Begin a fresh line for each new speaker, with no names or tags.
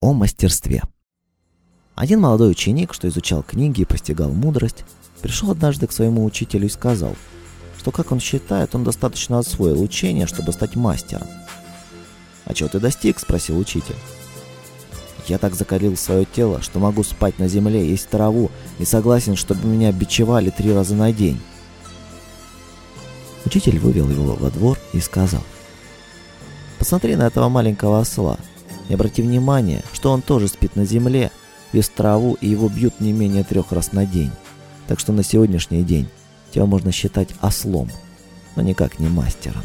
О мастерстве. Один молодой ученик, что изучал книги и постигал мудрость, пришел однажды к своему учителю и сказал, что, как он считает, он достаточно освоил учение, чтобы стать мастером. «А чего ты достиг?» – спросил учитель. «Я так закалил свое тело, что могу спать на земле, есть траву и согласен, чтобы меня бичевали три раза на день». Учитель вывел его во двор и сказал, «Посмотри на этого маленького осла и обрати внимание, что он тоже спит на земле, ест траву и его бьют не менее трех раз на день. Так что на сегодняшний день тебя можно считать ослом, но никак не мастером».